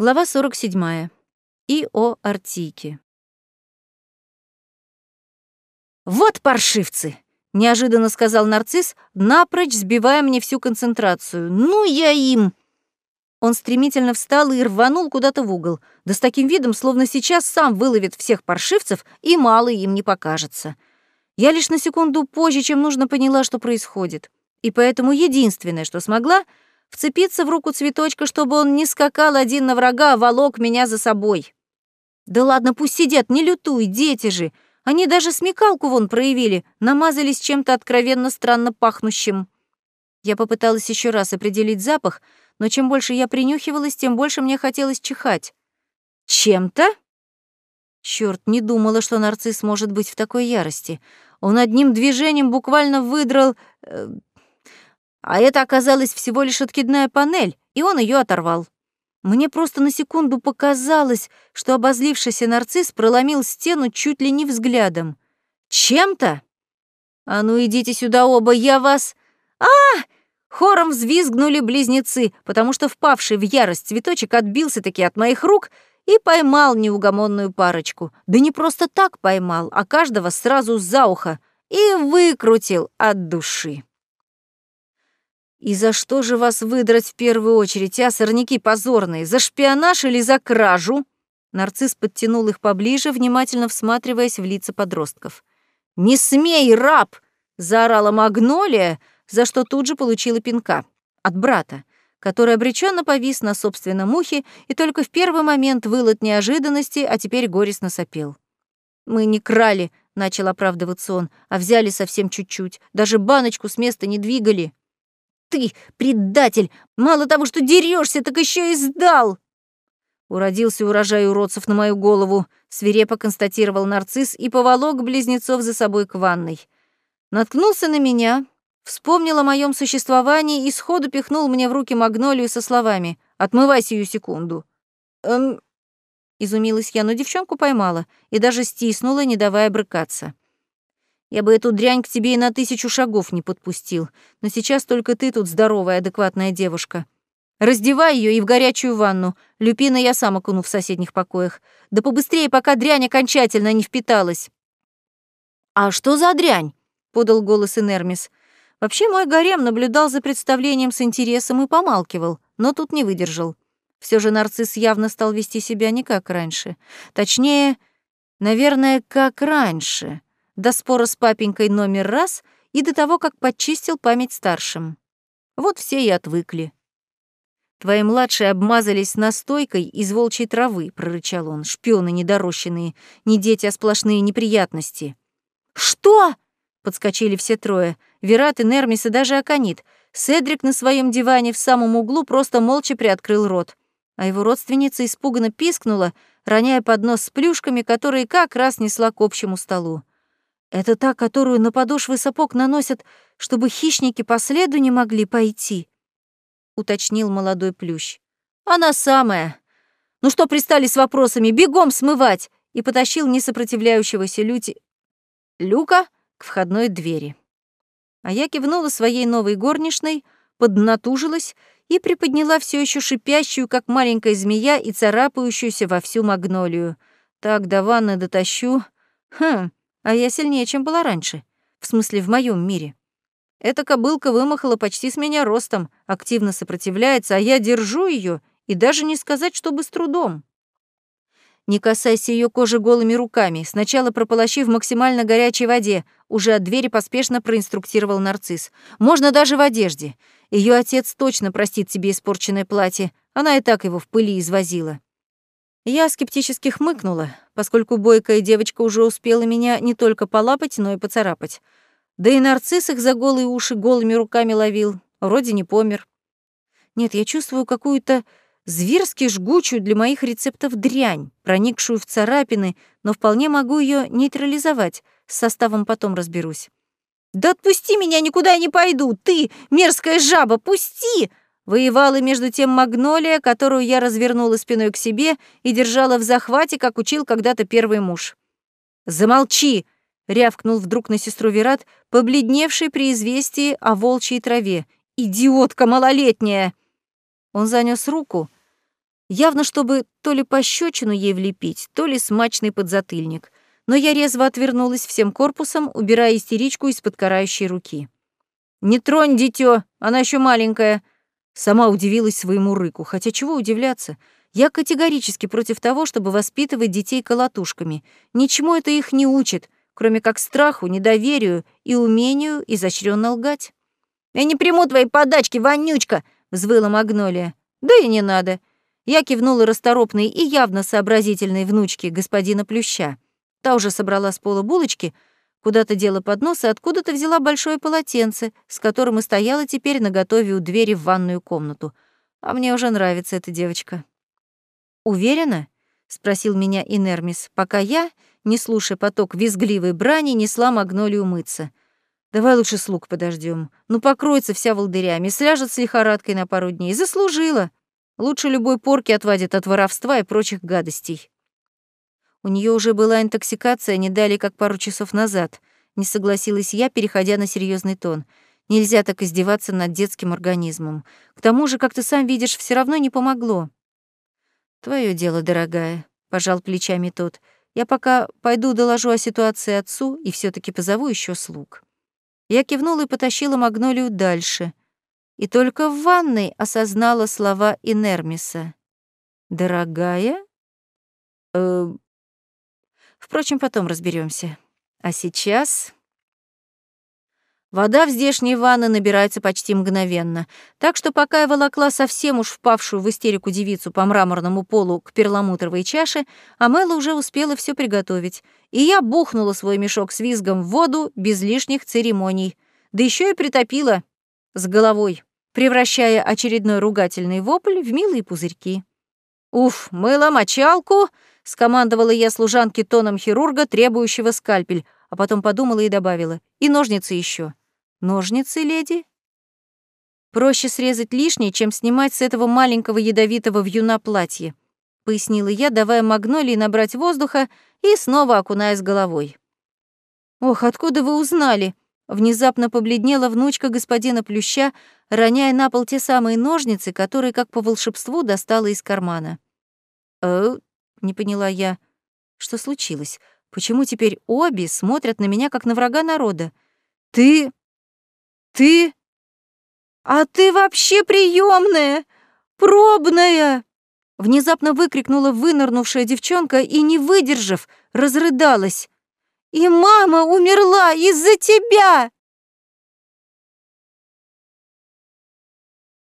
Глава 47. И о Артике. «Вот паршивцы!» — неожиданно сказал нарцисс, напрочь сбивая мне всю концентрацию. «Ну я им!» Он стремительно встал и рванул куда-то в угол, да с таким видом, словно сейчас сам выловит всех паршивцев, и мало им не покажется. Я лишь на секунду позже, чем нужно, поняла, что происходит. И поэтому единственное, что смогла — вцепиться в руку цветочка, чтобы он не скакал один на врага, а волок меня за собой. Да ладно, пусть сидят, не лютуй, дети же. Они даже смекалку вон проявили, намазались чем-то откровенно странно пахнущим. Я попыталась еще раз определить запах, но чем больше я принюхивалась, тем больше мне хотелось чихать. Чем-то? Черт, не думала, что нарцисс может быть в такой ярости. Он одним движением буквально выдрал... Э, а это оказалась всего лишь откидная панель, и он ее оторвал. Мне просто на секунду показалось, что обозлившийся нарцисс проломил стену чуть ли не взглядом. Чем-то? А ну идите сюда оба, я вас... а, Хором взвизгнули близнецы, потому что впавший в ярость цветочек отбился-таки от моих рук и поймал неугомонную парочку. Да не просто так поймал, а каждого сразу за ухо и выкрутил от души. «И за что же вас выдрать в первую очередь, а, сорняки позорные? За шпионаж или за кражу?» Нарцисс подтянул их поближе, внимательно всматриваясь в лица подростков. «Не смей, раб!» — заорала Магнолия, за что тут же получила пинка. От брата, который обреченно повис на собственном ухе и только в первый момент выл от неожиданности, а теперь горестно сопел. «Мы не крали», — начал оправдываться он, «а взяли совсем чуть-чуть. Даже баночку с места не двигали» ты, предатель! Мало того, что дерешься, так еще и сдал!» Уродился урожай уродцев на мою голову, свирепо констатировал нарцисс и поволок близнецов за собой к ванной. Наткнулся на меня, вспомнил о моем существовании и сходу пихнул мне в руки магнолию со словами «Отмывай сию секунду». «Эм...» Изумилась я, но девчонку поймала и даже стиснула, не давая брыкаться. Я бы эту дрянь к тебе и на тысячу шагов не подпустил. Но сейчас только ты тут здоровая, адекватная девушка. Раздевай ее и в горячую ванну. Люпина я сам окуну в соседних покоях. Да побыстрее, пока дрянь окончательно не впиталась. «А что за дрянь?» — подал голос Инермис. Вообще мой гарем наблюдал за представлением с интересом и помалкивал, но тут не выдержал. Все же нарцисс явно стал вести себя не как раньше. Точнее, наверное, как раньше до спора с папенькой номер раз и до того, как подчистил память старшим. Вот все и отвыкли. «Твои младшие обмазались настойкой из волчьей травы», — прорычал он. «Шпионы недорощенные, не дети, а сплошные неприятности». «Что?» — подскочили все трое. Верат и Нермис и даже Аконит. Седрик на своем диване в самом углу просто молча приоткрыл рот. А его родственница испуганно пискнула, роняя поднос с плюшками, которые как раз несла к общему столу. Это та, которую на подошвы сапог наносят, чтобы хищники по следу не могли пойти, уточнил молодой плющ. Она самая. Ну что пристали с вопросами, бегом смывать! И потащил несопротивляющегося Люти... Люка к входной двери. А я кивнула своей новой горничной, поднатужилась и приподняла все еще шипящую, как маленькая змея, и царапающуюся во всю магнолию. Так до ванны дотащу. Хм, а я сильнее, чем была раньше. В смысле, в моем мире. Эта кобылка вымахала почти с меня ростом, активно сопротивляется, а я держу ее и даже не сказать, чтобы с трудом. Не касайся ее кожи голыми руками, сначала прополощи в максимально горячей воде, уже от двери поспешно проинструктировал нарцисс. Можно даже в одежде. Ее отец точно простит тебе испорченное платье, она и так его в пыли извозила. Я скептически хмыкнула, поскольку бойкая девочка уже успела меня не только полапать, но и поцарапать. Да и нарцисс их за голые уши голыми руками ловил, вроде не помер. Нет, я чувствую какую-то зверски жгучую для моих рецептов дрянь, проникшую в царапины, но вполне могу ее нейтрализовать, с составом потом разберусь. «Да отпусти меня, никуда я не пойду! Ты, мерзкая жаба, пусти!» Воевала между тем магнолия, которую я развернула спиной к себе и держала в захвате, как учил когда-то первый муж. «Замолчи!» — рявкнул вдруг на сестру Верат, побледневший при известии о волчьей траве. «Идиотка малолетняя!» Он занёс руку, явно чтобы то ли пощечину ей влепить, то ли смачный подзатыльник. Но я резво отвернулась всем корпусом, убирая истеричку из-под карающей руки. «Не тронь, дитё, она еще маленькая!» Сама удивилась своему рыку, хотя чего удивляться? Я категорически против того, чтобы воспитывать детей колотушками. Ничему это их не учит, кроме как страху, недоверию и умению изощренно лгать. «Я не приму твоей подачки, вонючка!» — взвыла Магнолия. «Да и не надо». Я кивнула расторопной и явно сообразительной внучке господина Плюща. Та уже собрала с пола булочки, куда-то дела поднос и откуда-то взяла большое полотенце, с которым и стояла теперь наготове у двери в ванную комнату. А мне уже нравится эта девочка. «Уверена?» — спросил меня Инермис, пока я, не слушая поток визгливой брани, несла Магнолию мыться. «Давай лучше слуг подождем. Ну, покроется вся волдырями, сляжет с лихорадкой на пару дней. Заслужила. Лучше любой порки отвадит от воровства и прочих гадостей». У нее уже была интоксикация не дали как пару часов назад. Не согласилась я, переходя на серьезный тон. Нельзя так издеваться над детским организмом. К тому же, как ты сам видишь, все равно не помогло. Твое дело, дорогая, пожал плечами тот. Я пока пойду доложу о ситуации отцу и все таки позову еще слуг. Я кивнула и потащила Магнолию дальше. И только в ванной осознала слова Инермиса. «Дорогая?» э... Впрочем, потом разберемся. А сейчас... Вода в здешней ванны набирается почти мгновенно, так что пока я волокла совсем уж впавшую в истерику девицу по мраморному полу к перламутровой чаше, Амела уже успела все приготовить, и я бухнула свой мешок с визгом в воду без лишних церемоний, да еще и притопила с головой, превращая очередной ругательный вопль в милые пузырьки. «Уф, мыло мочалку!» — скомандовала я служанке тоном хирурга, требующего скальпель, а потом подумала и добавила. «И ножницы еще. Ножницы, леди? Проще срезать лишнее, чем снимать с этого маленького ядовитого вьюна платье, пояснила я, давая магнолии набрать воздуха и снова окунаясь головой. Ох, откуда вы узнали? Внезапно побледнела внучка господина Плюща, роняя на пол те самые ножницы, которые, как по волшебству, достала из кармана. «Э, не поняла я. Что случилось? Почему теперь обе смотрят на меня, как на врага народа? Ты... Ты? А ты вообще приемная, пробная! Внезапно выкрикнула вынырнувшая девчонка и, не выдержав, разрыдалась. «И мама умерла из-за тебя!»